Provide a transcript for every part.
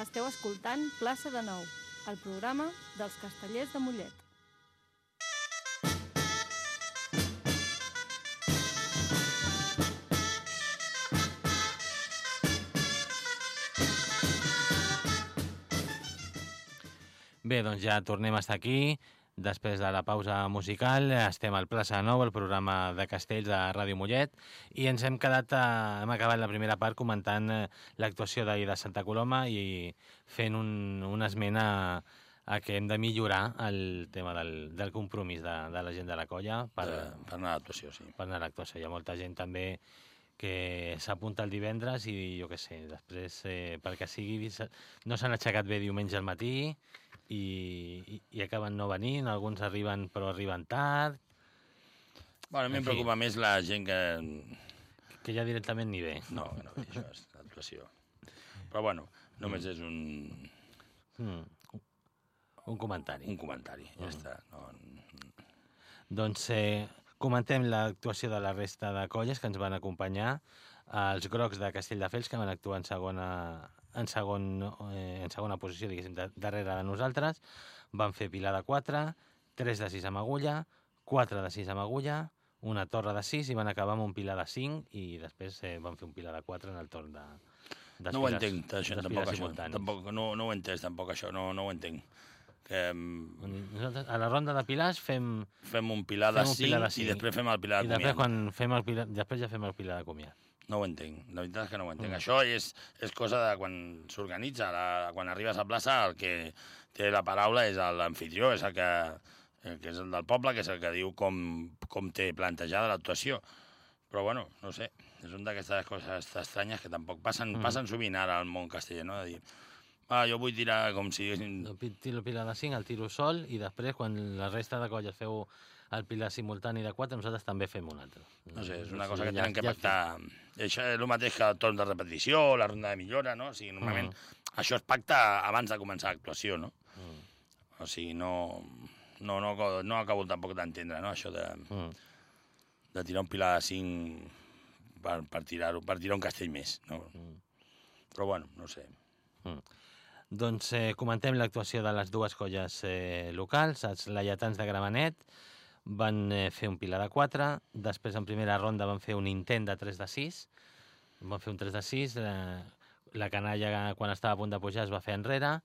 Esteu escoltant Plaça de Nou, el programa dels castellers de Mollet. Bé, doncs ja tornem a estar aquí. Després de la pausa musical, estem al Plaça Nou, el programa de castells de Ràdio Mollet, i ens hem quedat, eh, hem acabat la primera part comentant eh, l'actuació d'ahir de Santa Coloma i fent un, una esmena a que hem de millorar el tema del, del compromís de, de la gent de la colla per, Per, per anar a l'actuació, sí. per anar a l'actuació. Hi ha molta gent també que s'apunta el divendres i jo què sé, després eh, perquè sigui no s'han aixecat bé diumenge al matí i, i, acaben no venint, alguns arriben però arriben tard, Bueno, a mi En em fi. preocupa més la gent que... que ja directament ni ve. No, que no ve, això és l'actuació. Però bueno, només és un, Mm. Un comentari. un comentari, ja Mm. està. No, Doncs eh, comentem l'actuació de la resta de colles que ens van acompanyar. Els grocs de Castelldefels, que van actuar en segona, en segon, eh, en segona posició, diguéssim, de, darrere de nosaltres. Van fer pilar de 4, 3 de 6 amb agulla, 4 de 6 amb agulla, una torre de 6 i van acabar amb un pilar de 5 i després eh, van fer un pilar de 4 en el torn de, no ho entenc, això, tampoc, això. Tampoc, no, no ho entès, tampoc, això. No, no ho entenc. Que Nosaltres, a la ronda de pilars fem... fem un pilar de Fem un 5 pilar de i cinc. després fem el pilar I de després, comiat. quan fem el pilar, després ja fem el pilar de comiat. No ho entenc, la veritat és que no ho entenc. Mm. Això és, és cosa de quan s'organitza, quan arribes a plaça, el que té la paraula és l'anfitrió, és el que, el que és el del poble, que és el que diu com, com té plantejada l'actuació. Però bueno, no sé, és una d'aquestes coses estranyes que tampoc passen, Mm. passen sovint ara al món casteller, no? De dir, ah, jo vull tirar com si. El tiro el pilar de 5, el tiro sol, i després, quan la resta de colles feu el pilar simultani de 4, nosaltres també fem un altre. No sé, és una cosa que tenen que ja- pactar. Això és el mateix que el torn de repetició, la ronda de millora, no? O sigui, normalment això es pacta abans de començar l'actuació, no? Mm. O sigui, no, no, no, no acabo tampoc d'entendre, no?, això de, Mm. de tirar un pilar de 5 per, per, tirar, per tirar un castell més, no? Mm. Però bueno, no sé. Doncs eh, comentem l'actuació de les dues colles eh, locals. Els laietans de Gramenet van eh, fer un pilar de 4, després en primera ronda van fer un intent de 3 de 6, van fer un 3 de 6, eh, la canalla quan estava a punt de pujar es va fer enrere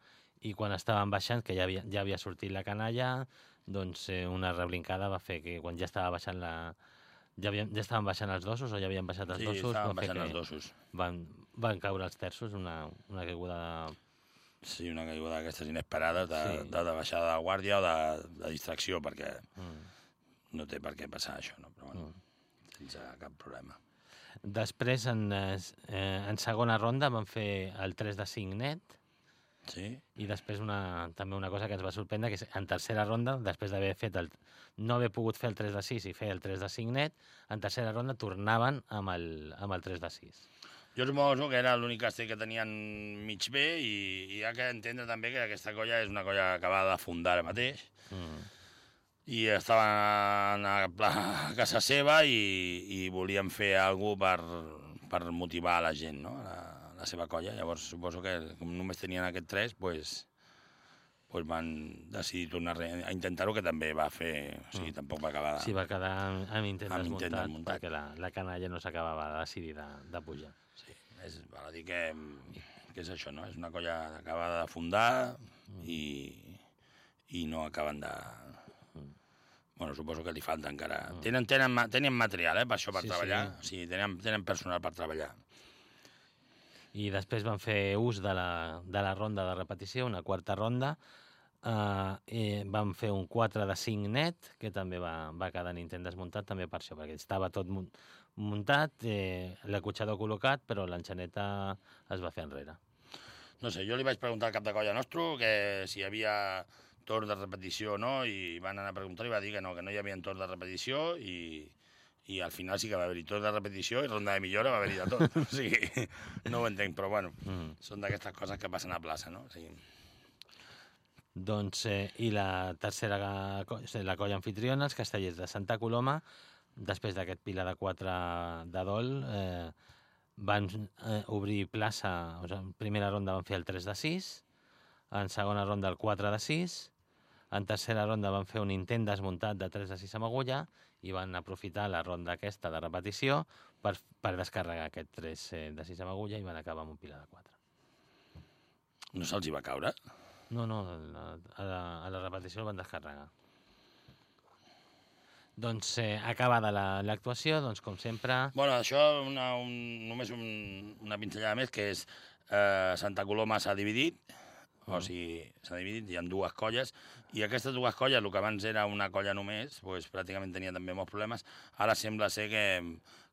i quan estaven baixant, que ja havia, ja havia sortit la canalla, doncs eh, una reblincada va fer que quan ja estava baixant la... Ja, havien, ja estaven baixant els dosos o ja havien baixat els Sí, dosos? estaven baixant els dosos. Van, van caure els terços, una, una caiguda de, Sí, una caiguda d'aquestes inesperades de, sí. de, de baixada de guàrdia o de, de distracció, perquè Mm. No té per què passar això, no? Però bueno, Mm. sense cap problema. Després, en, eh, en segona ronda, van fer el 3 de 5 net Sí? i després una, també una cosa que ens va sorprendre, que és en tercera ronda, després d'haver fet el, no haver pogut fer el 3 de 6 i fer el 3 de 5 net, en tercera ronda tornaven amb el, amb el 3 de 6. Jo suposo que era l'únic castell que tenien mig bé i, i hi ha que entendre també que aquesta colla és una colla acabada de fundar ara mateix Mm. I estaven a, a casa seva i, i volien fer alguna per, per motivar la gent, no? la, la seva colla. Llavors suposo que com només tenien aquest tres, pues, pues van decidir tornar a intentar-ho, que també va fer... O sigui, tampoc va acabar... Sí, va quedar amb, amb intent Amb desmuntat, intent desmuntat. perquè la, la canalla no s'acabava de decidir de, de pujar. Sí, és, val a dir que, que és això, no? És una colla acabada de fundar i, i no acaben de... Bueno, suposo que li falta encara... Tenen, tenen, ma- tenen material, eh, per això, per Sí, treballar. sí. Sigui, tenen, tenen personal per treballar. I després van fer ús de la, de la ronda de repetició, una quarta ronda, eh, i van fer un 4 de 5 net, que també va, va quedar en intent desmuntat, també per això, perquè estava tot mun- muntat, eh, l'acotxador col·locat, però l'enxaneta es va fer enrere. No sé, jo li vaig preguntar al cap de colla nostre que si hi havia torn de repetició no, i van anar a preguntar i va dir que no, que no hi havia torn de repetició i, i al final sí que va haver-hi torn de repetició i ronda de millora va haver-hi de tot. o sigui, no ho entenc, però bueno, Mm. són d'aquestes coses que passen a plaça, no? O sigui, Doncs, eh, i la tercera la colla anfitriona, els castellers de Santa Coloma, després d'aquest pilar de 4 de dol, eh, van eh, obrir plaça, o sigui, en primera ronda van fer el 3 de 6, en segona ronda el 4 de 6, en tercera ronda van fer un intent desmuntat de 3 de 6 amb agulla i van aprofitar la ronda aquesta de repetició per, per descarregar aquest 3 eh, de 6 amb agulla i van acabar amb un pilar de 4. No se'ls hi va caure? No, no, a la, a la, a la repetició el van descarregar. Doncs eh, acabada la- l'actuació, doncs com sempre... Bueno, això una, un, només un, una pinzellada més, que és eh, Santa Coloma s'ha dividit, o sigui, s'ha dividit, hi ha dues colles, i aquestes dues colles, el que abans era una colla només, pues, pràcticament tenia també molts problemes, ara sembla ser que,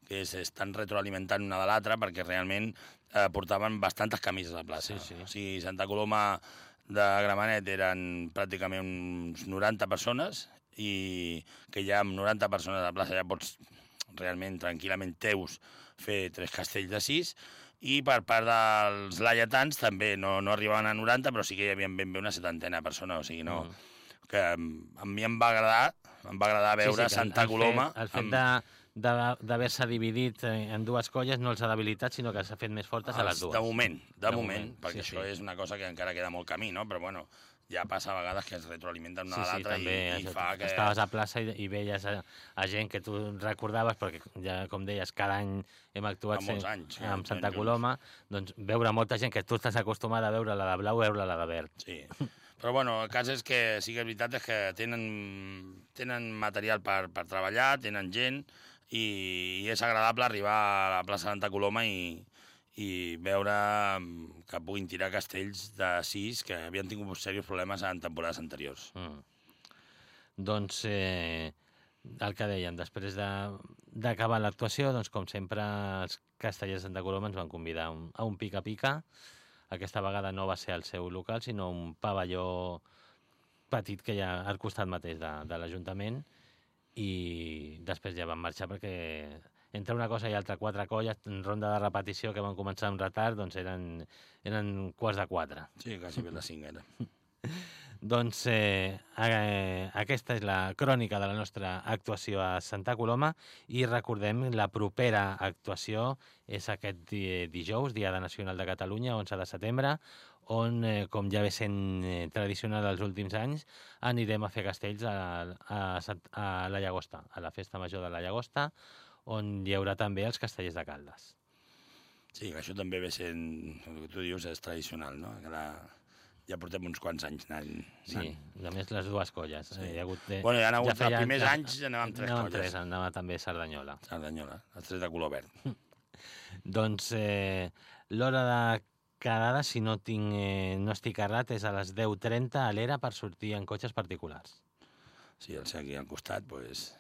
que s'estan retroalimentant una de l'altra perquè realment eh, portaven bastantes camises a plaça. Sí, sí. O sigui, Santa Coloma de Gramenet eren pràcticament uns 90 persones i que ja amb 90 persones a la plaça ja pots realment tranquil·lament teus fer tres castells de sis i per part dels laietans també no, no arribaven a 90 però sí que hi havia ben bé una setantena de persones o sigui, no, Mm. que mm, a mi em va agradar em va agradar veure que Santa el Coloma Fet, el fet amb de- d'haver-se dividit eh, en dues colles no els ha debilitat, sinó que s'ha fet més fortes a les els- dues. de moment, de, De moment, moment, perquè sí, això sí. és una cosa que encara queda molt camí, no? però bueno, ja passa a vegades que es retroalimenten una sí, de sí, l'altra també i, i fa que... estaves a plaça i, i veies a, a gent que tu recordaves, perquè ja, com deies, cada any hem actuat Fa molts se- anys, sí, amb Santa. Coloma, doncs veure molta gent que tu estàs acostumat a veure la de blau, veure la de verd. Sí. Però bueno, el cas és que sí que és veritat és que tenen, tenen material per, per treballar, tenen gent i, és agradable arribar a la plaça Santa Coloma i, i veure mm, que puguin tirar castells de sis que havien tingut serios problemes en temporades anteriors. Mm. Doncs eh, el que dèiem, després de- d'acabar l'actuació, doncs com sempre els castellers de Santa Coloma ens van convidar un, a un pica-pica. Aquesta vegada no va ser al seu local, sinó un pavelló petit que hi ha al costat mateix de, de l'Ajuntament i després ja van marxar perquè entre una cosa i altra, quatre colles en ronda de repetició que van començar amb retard, doncs eren, eren quarts de quatre. Sí, quasi bé la cinc era. Doncs eh, eh, aquesta és la crònica de la nostra actuació a Santa Coloma i recordem la propera actuació és aquest di dijous, Diada Nacional de Catalunya, 11 de setembre, on, eh, com ja ve sent eh, tradicional els últims anys, anirem a fer castells a, a, a la Llagosta, a la Festa Major de la Llagosta, on hi haurà també els castellers de Caldes. Sí, això també ve sent, el que tu dius, és tradicional, no? Que la, ja portem uns quants anys anant. Sí, anant. a més les dues colles. Sí. Hi ha hagut, eh, Bueno, hi ha hagut, ja feia- els primers ja- anys anàvem tres anàvem colles. Tres, anava també Cerdanyola. Cerdanyola, els tres de color verd. Doncs eh, l'hora de quedada, si no, tinc, eh, no estic errat, és a les 10.30 a l'era per sortir en cotxes particulars. Sí, el ser aquí al costat, pues,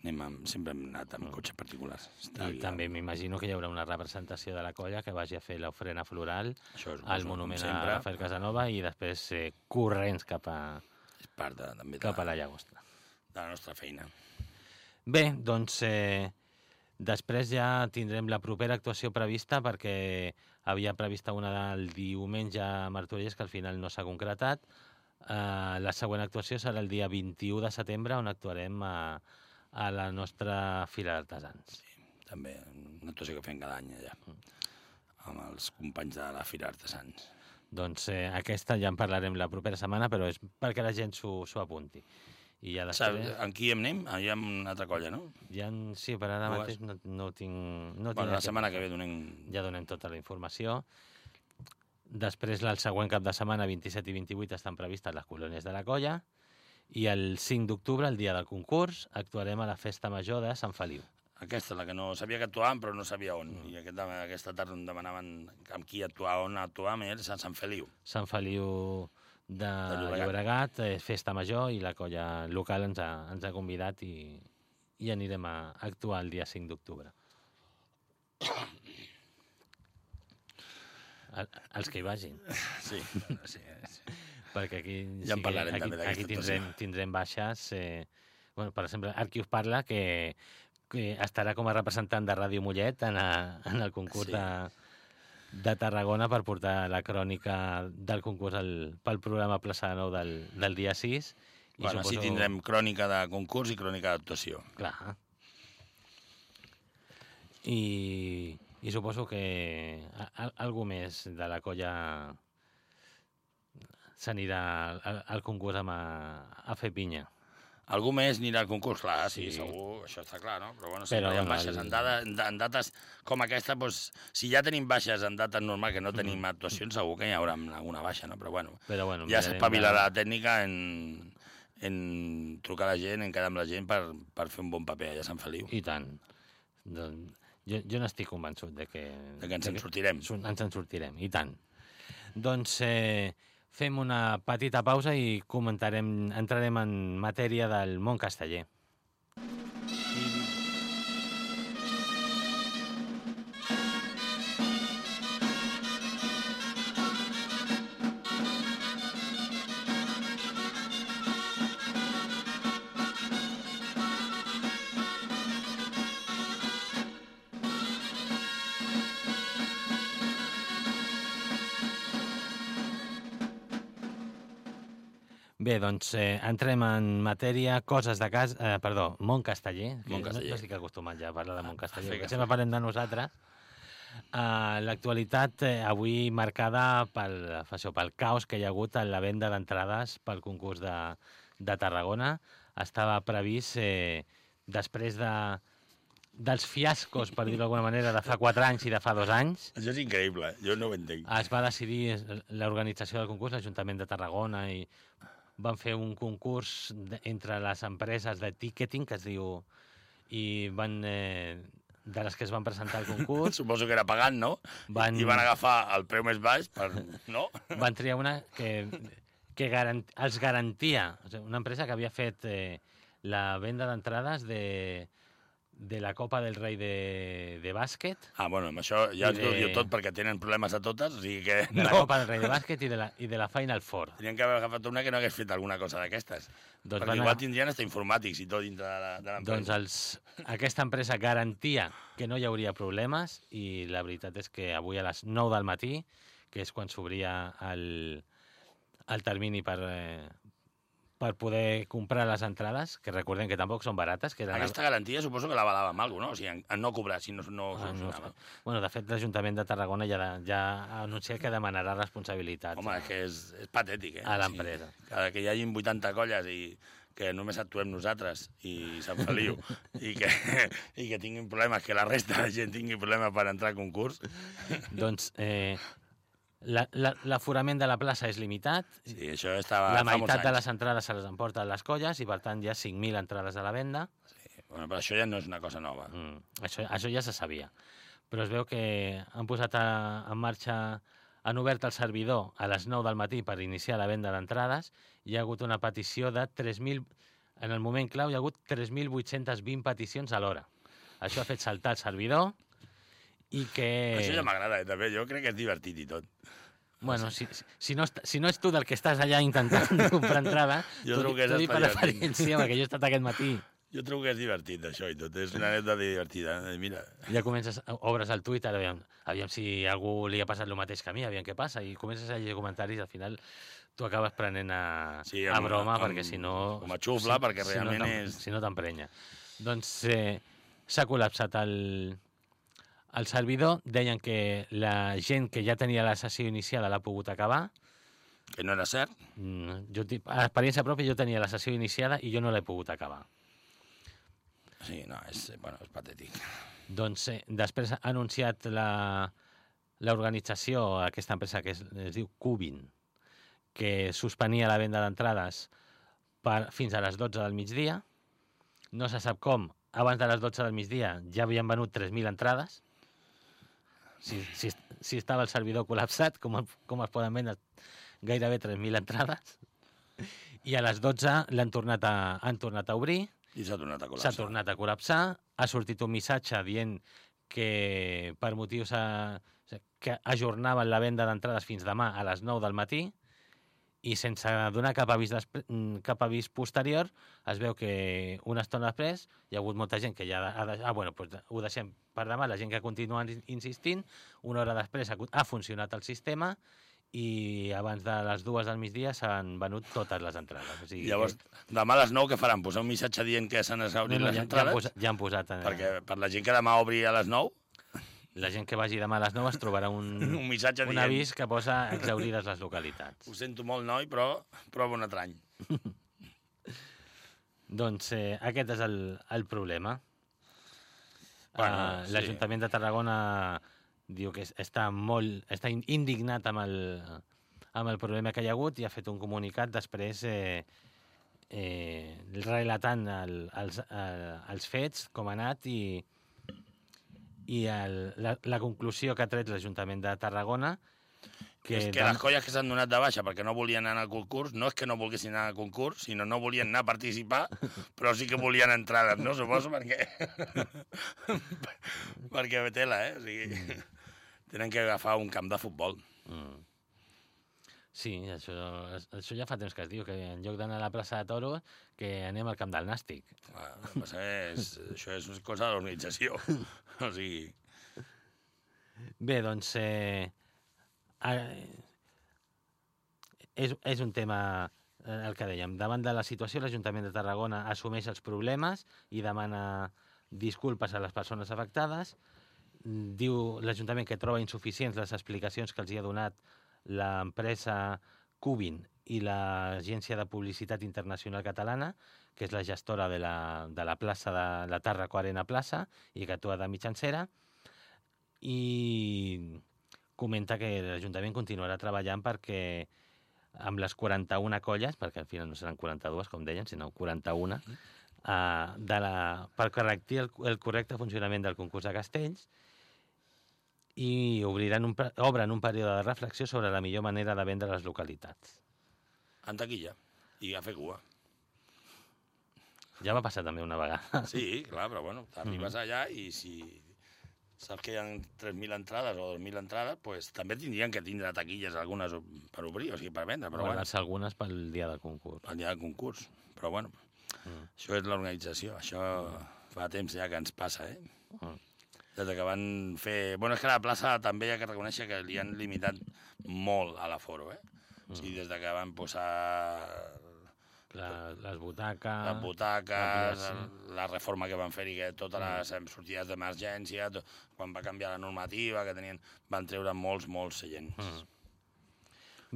anem amb, sempre hem anat amb cotxes particulars. Està I també m'imagino que hi haurà una representació de la colla que vagi a fer l'ofrena floral al monument a Rafael Casanova i després eh, corrents cap a, És part de, també de, cap a la llagosta. de la nostra feina. Bé, doncs eh, després ja tindrem la propera actuació prevista perquè havia prevista una del diumenge a Martorelles que al final no s'ha concretat. Eh, la següent actuació serà el dia 21 de setembre on actuarem a, a la nostra Fira d'Artesans. També una actuació que fem cada any allà, amb els companys de la Fira Artesans. Doncs eh, aquesta ja en parlarem la propera setmana, però és perquè la gent s'ho apunti. I ja Saps després... amb qui em anem? Allà amb una altra colla, no? Ja sí, per ara mateix no, no tinc... No tinc bueno, la aquest- setmana que ve donem... ja donem tota la informació. Després, el següent cap de setmana, 27 i 28, estan previstes les colònies de la colla. I el 5 d'octubre, el dia del concurs, actuarem a la Festa Major de Sant Feliu. Aquesta, la que no sabia que actuàvem, però no sabia on. I aquest, aquesta tarda em demanaven amb qui actuar, on actuàvem, i és a Sant Feliu. Sant Feliu de, De Llobregat. Llobregat, eh, Festa Major, i la colla local ens ha, ens ha convidat i, i anirem a actuar el dia 5 d'octubre. El, els que hi vagin. Sí, sí, sí. perquè aquí, Ja en que parlarem aquí, també aquí tindrem, tindrem baixes. Eh, bueno, per exemple, ara qui us parla que, que estarà com a representant de Ràdio Mollet en, a, en el concurs Sí. de, de Tarragona per portar la crònica del concurs al, pel programa Plaça de Nou del, del dia 6. I Bueno, així tindrem crònica de concurs i crònica d'actuació. Clar. I I suposo que a- a- algú més de la colla s'anirà al, al concurs amb a, a fer pinya. Algú més anirà al concurs? Clar, sí, Sí. segur, això està clar, no? Però bueno, Però, sempre hi ha baixes. En, dada, en, da- en dates com aquesta, doncs, si ja tenim baixes en dates normals que no tenim actuacions, segur que hi haurà alguna baixa, no? Però bueno, Però bueno, ja s'espavilarà la tècnica en, en trucar a la gent, en quedar amb la gent per, per fer un bon paper allà a Sant Feliu. I tant. Doncs, jo, jo n'estic convençut de que... De que ens en sortirem. Ens en sortirem, i tant. Doncs eh, fem una petita pausa i comentarem, entrarem en matèria del món casteller. Bé, doncs eh, entrem en matèria, coses de cas... Eh, perdó, món casteller. que Món no-. No, estic acostumat ja a parlar de món casteller, fer perquè que sempre parlem de nosaltres. Uh, L'actualitat eh, avui marcada pel, això, pel caos que hi ha hagut en la venda d'entrades pel concurs de, de Tarragona. Estava previst, eh, després de, dels fiascos, per dir-ho d'alguna manera, de fa 4 anys i de fa 2 anys, Això és increïble, eh? jo no ho entenc. es va decidir l'organització del concurs, l'Ajuntament de Tarragona, i van fer un concurs entre les empreses de ticketing, que es diu, i van, eh, de les que es van presentar al concurs, Suposo que era pagant, no? van, I van agafar el preu més baix per... No? van triar una que, que garant, els garantia, o sigui, una empresa que havia fet eh, la venda d'entrades de, de la Copa del Rei de, de bàsquet, Ah, bueno, amb això ja ens ho de- diu tot perquè tenen problemes a totes, o sigui que de la no. Copa del Rei de bàsquet i de la, i de la Final Four. Tenien que haver agafat una que no hagués fet alguna cosa d'aquestes. Doncs perquè van igual a- tindrien hasta informàtics i tot dintre de la- de l'empresa. Doncs els, aquesta empresa garantia que no hi hauria problemes i la veritat és que avui a les 9 del matí, que és quan s'obria el, el termini per, eh, per poder comprar les entrades, que recordem que tampoc són barates, que eren... Aquesta garantia suposo que la valava amb alguna cosa, no? O sigui, en, en no cobrar, si no, no Ah, no, solucionava. bueno, de fet, l'Ajuntament de Tarragona ja, ja ha anunciat que demanarà responsabilitats Home, que és, és patètic, eh? a l'empresa. Sí. Cada que hi hagin 80 colles i que només actuem nosaltres i Sant Feliu i que, i que tinguin problemes, que la resta de gent tingui problemes per entrar a concurs. Doncs eh, la- la- l'aforament de la plaça és limitat, Sí, això estava la meitat de les entrades se les emporten les colles i, per tant, hi ha 5.000 entrades a la venda. Bueno, però això ja no és una cosa nova. Mm, això, això ja se sabia. Però es veu que han posat a, en marxa, han obert el servidor a les 9 del matí per iniciar la venda d'entrades i hi ha hagut una petició de 3.000... En el moment clau hi ha hagut 3.820 peticions a l'hora. Això ha fet saltar el servidor i que... Això ja m'agrada, eh, també. Jo crec que és divertit i tot. Bueno, si, si- si, no, si no ets tu del que estàs allà intentant comprar entrada, Jo di- que és dic per experiència, perquè jo he estat aquest matí Jo trobo que és divertit, això i tot. És una anècdota divertida. Eh? Mira, ja comences, obres el Twitter, aviam, aviam si a algú li ha passat el mateix que a mi, aviam què passa, i comences a llegir comentaris al final tu acabes prenent a, Sí, a amb- broma, amb- perquè si no... com a xufla, perquè si realment no t'em- és- Si no t'emprenya. Doncs eh, s'ha col·lapsat el, el servidor, deien que la gent que ja tenia la sessió iniciada l'ha pogut acabar, que no era cert. Mm, jo, a experiència pròpia, jo tenia la sessió iniciada i jo no l'he pogut acabar. Sí, no, és, bueno, és patètic. Doncs eh, després ha anunciat la- l'organització, aquesta empresa que es, es diu Cubin, que suspenia la venda d'entrades fins a les 12 del migdia. No se sap com, abans de les 12 del migdia ja havien venut 3.000 entrades. Si, si, si estava el servidor col·lapsat, com, el- com es poden vendre gairebé 3.000 entrades. I a les 12 l'han tornat, a, han tornat a obrir I s'ha tornat a s'ha col·lapsar. tornat a col·lapsar, ha sortit un missatge dient que per motius a, que ajornaven la venda d'entrades fins demà a les 9 del matí i sense donar cap avís, despre- mm, cap avís posterior es veu que una estona després hi ha hagut molta gent que ja ha de, ah, bueno, doncs ho deixem per demà, la gent que continua in- insistint, una hora després ha, ha funcionat el sistema i abans de les dues del migdia s'han venut totes les entrades. O sigui, Llavors, demà a les 9 què faran? Posar un missatge dient que s'han que, obrit no, no, les ja, ja, han entrades? posat, ja han posat... eh, Perquè per la gent que demà obri a les 9, La gent que vagi demà a les 9 es trobarà un, Un missatge un dient, avís que posa exaurides les localitats. ho sento molt, noi, però prova un altre any. Doncs eh, aquest és el, el problema. Bueno, Eh, sí. L'Ajuntament de Tarragona diu que es- està molt està in- indignat amb el, amb el problema que hi ha hagut i ha fet un comunicat després eh, eh, relatant el, els, eh, els fets, com ha anat i, i el, la, la conclusió que ha tret l'Ajuntament de Tarragona Que és que les colles que s'han donat de baixa perquè no volien anar al concurs, no és que no volguessin anar al concurs, sinó no volien anar a participar, però sí que volien entrades, no? Suposo perquè... perquè tela, eh? O sigui, tenen que agafar un camp de futbol. Mm. Sí, això, això ja fa temps que es diu, que en lloc d'anar a la plaça de Toro, que anem al camp del Nàstic. Que passa és, això és una cosa de l'organització. O sigui, Bé, doncs, eh, eh, és, és un tema, eh, el que dèiem, davant de la situació l'Ajuntament de Tarragona assumeix els problemes i demana disculpes a les persones afectades. Diu l'Ajuntament que troba insuficients les explicacions que els hi ha donat l'empresa Cubin i l'Agència de Publicitat Internacional Catalana, que és la gestora de la, de la plaça de la Tàrraco Arena Plaça i que actua de mitjancera, i comenta que l'Ajuntament continuarà treballant perquè amb les 41 colles, perquè al final no seran 42, com deien, sinó 41, uh, de la, per correctir el, el correcte funcionament del concurs de castells i obriran un, obren un període de reflexió sobre la millor manera de vendre les localitats. en taquilla i a fer cua. Ja va passar també una vegada. Sí, clar, però bueno, t'arribes allà i si saps que hi ha 3.000 entrades o 2.000 entrades, pues, també tindrien que tindre taquilles algunes per obrir, o sigui, per vendre, però bueno, Guardar-se algunes pel dia del concurs. el dia del concurs. Però bueno, Mm. això és l'organització, això fa temps ja que ens passa, eh? Mm. Des que van fer... Bueno, és que la plaça també hi ha que reconèixer que li han limitat molt a l'aforo, eh? O sigui, des de que van posar La, les butaques... les butaques, l'ampliació. la reforma que van fer i que totes les em, sortides d'emergència, quan va canviar la normativa, que tenien, van treure molts, molts seients. Mm.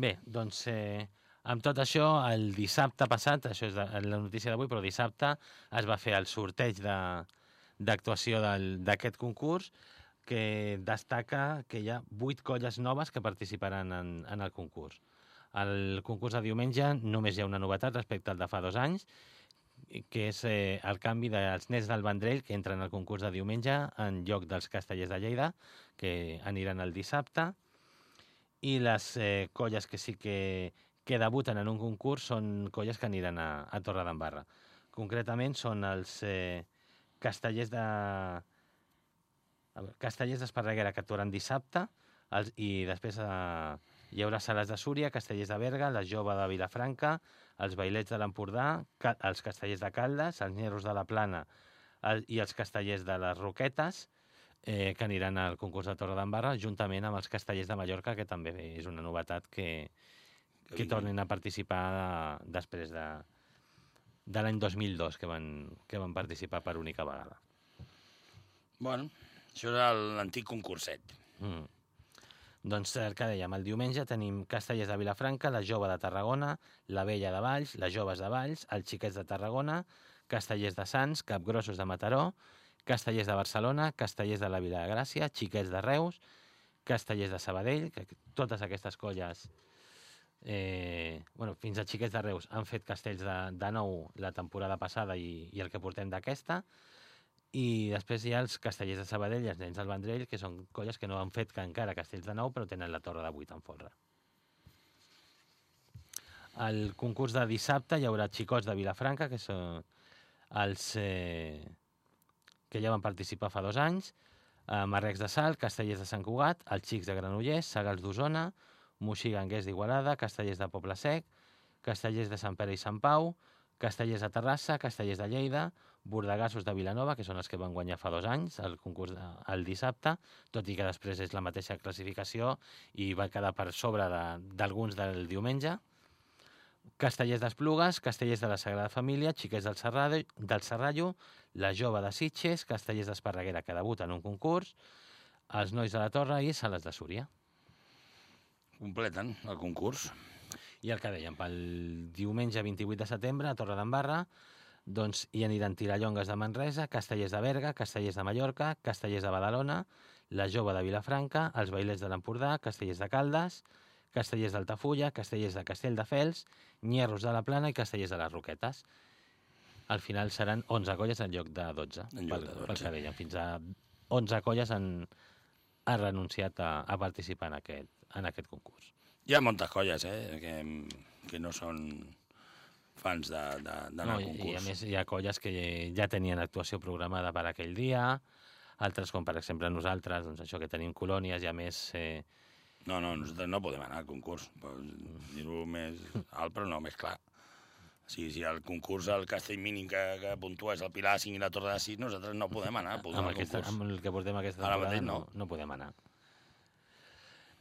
Bé, doncs eh, amb tot això, el dissabte passat, això és de, la notícia d'avui, però dissabte es va fer el sorteig de- d'actuació d'aquest concurs que destaca que hi ha vuit colles noves que participaran en, en el concurs. Al concurs de diumenge només hi ha una novetat respecte al de fa dos anys, que és eh, el canvi dels nens del Vendrell que entren al concurs de diumenge en lloc dels castellers de Lleida, que aniran el dissabte, i les eh, colles que sí que, que debuten en un concurs són colles que aniran a, a Torredembarra. Concretament són els eh, castellers de... Castellers d'Esparreguera que actuaran dissabte els, i després eh, hi haurà Sales de Súria, Castellers de Berga, la Jove de Vilafranca, els Bailets de l'Empordà, ca, els Castellers de Caldes, els Nerros de la Plana el, i els Castellers de les Roquetes, eh, que aniran al concurs de Torredembarra, juntament amb els Castellers de Mallorca, que també és una novetat que, que vinguin. tornin a participar de, després de, de l'any 2002, que van, que van participar per única vegada. Bueno, això el- l'antic concurset. Mm. Doncs el que dèiem, el diumenge tenim Castellers de Vilafranca, la Jove de Tarragona, la Vella de Valls, les Joves de Valls, els Xiquets de Tarragona, Castellers de Sants, Capgrossos de Mataró, Castellers de Barcelona, Castellers de la Vila de Gràcia, Xiquets de Reus, Castellers de Sabadell, que totes aquestes colles, eh, bueno, fins a Xiquets de Reus, han fet castells de, de nou la temporada passada i, i el que portem d'aquesta, i després hi ha els castellers de Sabadell i els nens del Vendrell, que són colles que no han fet que encara castells de nou, però tenen la torre de 8 en folre. Al concurs de dissabte hi haurà xicots de Vilafranca, que són els eh, que ja van participar fa dos anys, eh, Marrecs de Salt, Castellers de Sant Cugat, els Xics de Granollers, Sagals d'Osona, Moixí Ganguers d'Igualada, Castellers de Poble Sec, Castellers de Sant Pere i Sant Pau, Castellers de Terrassa, Castellers de Lleida, Bordegassos de Vilanova, que són els que van guanyar fa dos anys el concurs de, el dissabte, tot i que després és la mateixa classificació i va quedar per sobre d'alguns de, del diumenge. Castellers d'Esplugues, Castellers de la Sagrada Família, Xiquets del Serrallo, del Serrallo, la Jove de Sitges, Castellers d'Esparreguera, que debuta en un concurs, els Nois de la Torre i Sales de Súria. Completen el concurs. I el que dèiem, pel diumenge 28 de setembre a Torre d'Embarra doncs hi aniran Tirallongues de Manresa, Castellers de Berga, Castellers de Mallorca, Castellers de Badalona, la Jove de Vilafranca, els Bailers de l'Empordà, Castellers de Caldes, Castellers d'Altafulla, Castellers de Castelldefels, Nyerros de la Plana i Castellers de les Roquetes. Al final seran 11 colles en lloc de 12, En lloc pel, de pel 12. que dèiem. Fins a 11 colles han, han renunciat a, a participar en aquest, en aquest concurs. Hi ha moltes colles, eh, que, que no són fans de- de- d'anar No, al i, concurs. I a més hi ha colles que ja tenien actuació programada per aquell dia, altres com per exemple nosaltres, doncs això que tenim colònies i a més eh, No, no, nosaltres no podem anar al concurs. Dir-ho més alt, però no més clar. Si, si el concurs, el castell mínim que, que puntua és el Pilar 5 i la Torre de 6, nosaltres no podem anar podem amb, al aquesta, concurs. amb el que portem aquesta Ara temporada mateix no. no. no podem anar.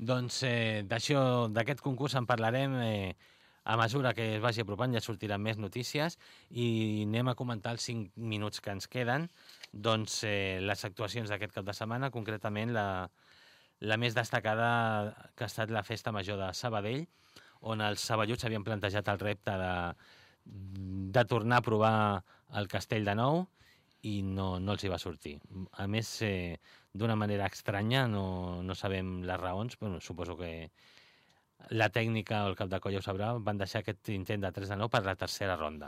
Doncs eh, d'aquest concurs en parlarem eh, a mesura que es vagi apropant, ja sortiran més notícies i anem a comentar els 5 minuts que ens queden doncs, eh, les actuacions d'aquest cap de setmana, concretament la, la més destacada que ha estat la Festa Major de Sabadell, on els saballuts havien plantejat el repte de, de tornar a provar el castell de nou i no, no els hi va sortir. A més, eh, d'una manera estranya, no, no sabem les raons, però suposo que la tècnica o el cap de colla ho sabrà, van deixar aquest intent de 3 de 9 per la tercera ronda.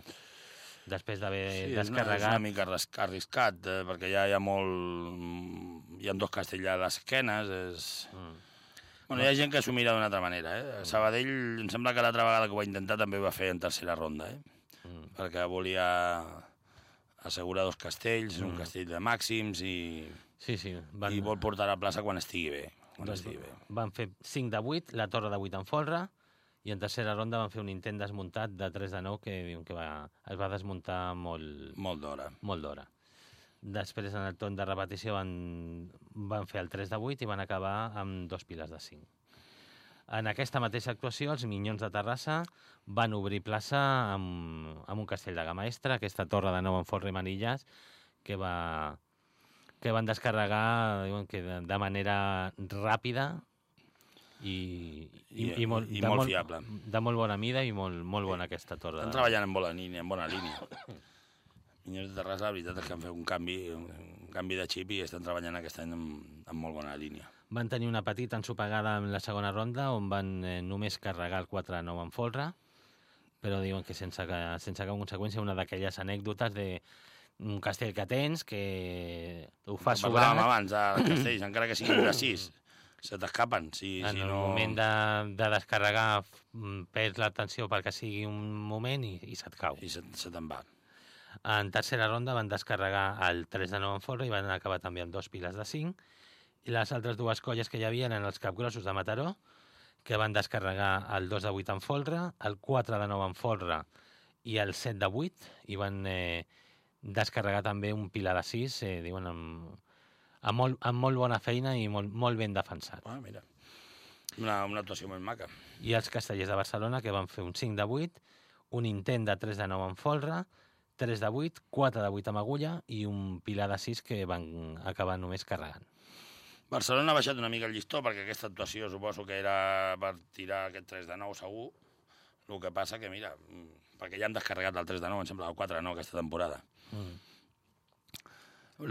Després d'haver Sí, és una, és descarregat... una mica arris- arriscat, eh, perquè ja hi ha molt... Hi ha dos castells a les esquenes, és... Mm. Bueno, hi ha gent que s'ho mira d'una altra manera, eh? Sabadell, em sembla que l'altra vegada que ho va intentar també ho va fer en tercera ronda, eh? Mm. Perquè volia assegurar dos castells, un castell de màxims i, Sí, sí. Van, i vol portar a la plaça quan estigui bé. Quan doncs, estigui bé. van fer 5 de 8, la torre de 8 en folre, i en tercera ronda van fer un intent desmuntat de 3 de 9 que que va, es va desmuntar molt, Molt d'hora. molt d'hora. Després, en el torn de repetició, van, van fer el 3 de 8 i van acabar amb dos piles de 5. En aquesta mateixa actuació, els Minyons de Terrassa van obrir plaça amb, amb un castell de gamma extra, aquesta torre de nou en i manilles, que, va, que van descarregar diuen que de, de manera ràpida i, i, I- i, molt, i de molt fiable. De molt bona mida i molt, molt bona aquesta torre. Estan treballant en bona línia, en bona línia. Minyons de Terrassa, la veritat és que han fet un canvi, un canvi de xip i estan treballant aquest any en, en molt bona línia. Van tenir una petita ensopegada en la segona ronda on van eh, només carregar el 4 9 en folre, però diuen que sense, que- sense cap conseqüència una d'aquelles anècdotes de un castell que tens, que ho fa Que Parlàvem sobrar abans de castells, encara que siguin de 6, se t'escapen. Si, en si el no... moment de, de descarregar perds l'atenció perquè sigui un moment i, i se't cau. I se, se te'n va. En tercera ronda van descarregar el 3 de 9 en folre i van acabar també amb dos piles de 5. I les altres dues colles que hi havia eren els capgrossos de Mataró, que van descarregar el 2 de 8 en folre, el 4 de 9 en folre i el 7 de 8, i van eh, descarregar també un pilar de 6, eh, diuen, amb, amb, molt, amb molt bona feina i molt, molt ben defensat. Ah, mira. Una, una actuació molt maca. I els castellers de Barcelona, que van fer un 5 de 8, un intent de 3 de 9 en folre, 3 de 8, 4 de 8 amb agulla i un pilar de 6 que van acabar només carregant. Barcelona ha baixat una mica el llistó perquè aquesta actuació suposo que era per tirar aquest 3 de 9 segur. El que passa que, mira, mm, perquè ja han descarregat el 3 de 9, em sembla, el 4 de 9 aquesta temporada. Mm.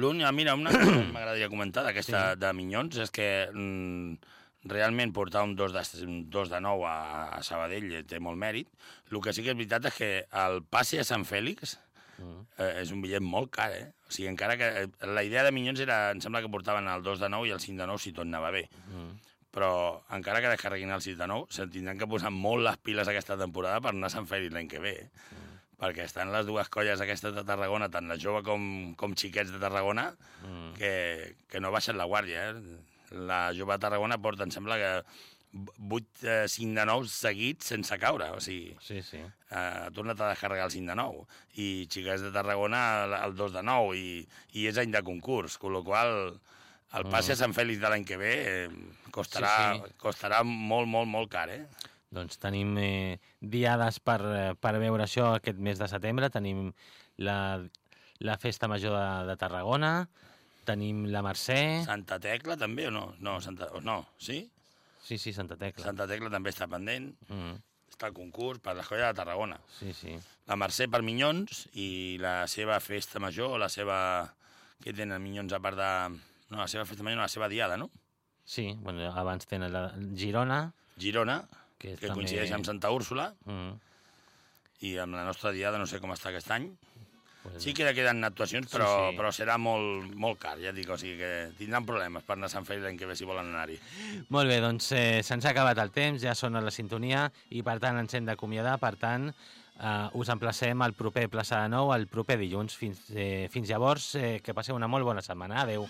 L'única, mira, una cosa que m'agradaria comentar d'aquesta sí. de Minyons és que mm, realment portar un 2 de, un 2 de 9 a, a Sabadell té molt mèrit. El que sí que és veritat és que el passe a Sant Fèlix Mm. eh, és un bitllet molt car, eh? O sigui, encara que... eh, La idea de Minyons era, em sembla que portaven el 2 de 9 i el 5 de 9 si tot anava bé. Mm. Però encara que descarreguin el 6 de 9, se tindran que posar molt les piles aquesta temporada per anar a Sant Fèlix l'any que ve. Eh? Perquè estan les dues colles aquestes de Tarragona, tant la jove com, com xiquets de Tarragona, Mm. que, que no baixen la guàrdia. Eh? La jove de Tarragona porta, em sembla que 8, eh, 5 de 9 seguits sense caure. O sigui, Sí, sí. eh, tornat a descarregar el 5 de 9. I xiquets de Tarragona el, el 2 de 9. I, I és any de concurs, amb la qual el passe a Sant Fèlix de l'any que ve eh, costarà, Sí, sí, costarà molt, molt, molt car, eh? Doncs tenim eh, diades per, eh, per veure això aquest mes de setembre. Tenim la, la Festa Major de, de Tarragona, Tenim la Mercè. Santa Tecla també o no? No, Santa... no, sí? Sí, sí, Santa Tecla. Santa Tecla també està pendent. Mm, Està el concurs per l'escolla de Tarragona. sí, sí. La Mercè per Minyons i la seva festa major, la seva... Què tenen Minyons a part de... No, la seva festa major, no, la seva diada, no? Sí, bueno, abans tenen la Girona, Girona, que, que coincideix amb Santa Úrsula, Mm, i amb la nostra diada no sé com està aquest any. Sí que queden actuacions, Sí, però, sí. però serà molt, molt car, ja dic, o sigui que tindran problemes per anar a Sant Feli l'any que ve si volen anar-hi. Molt bé, doncs eh, se'ns ha acabat el temps, ja sona la sintonia i per tant ens hem d'acomiadar, per tant eh, us emplacem al proper Plaça de Nou, el proper dilluns. Fins, eh, fins llavors, eh, que passeu una molt bona setmana. Adeu.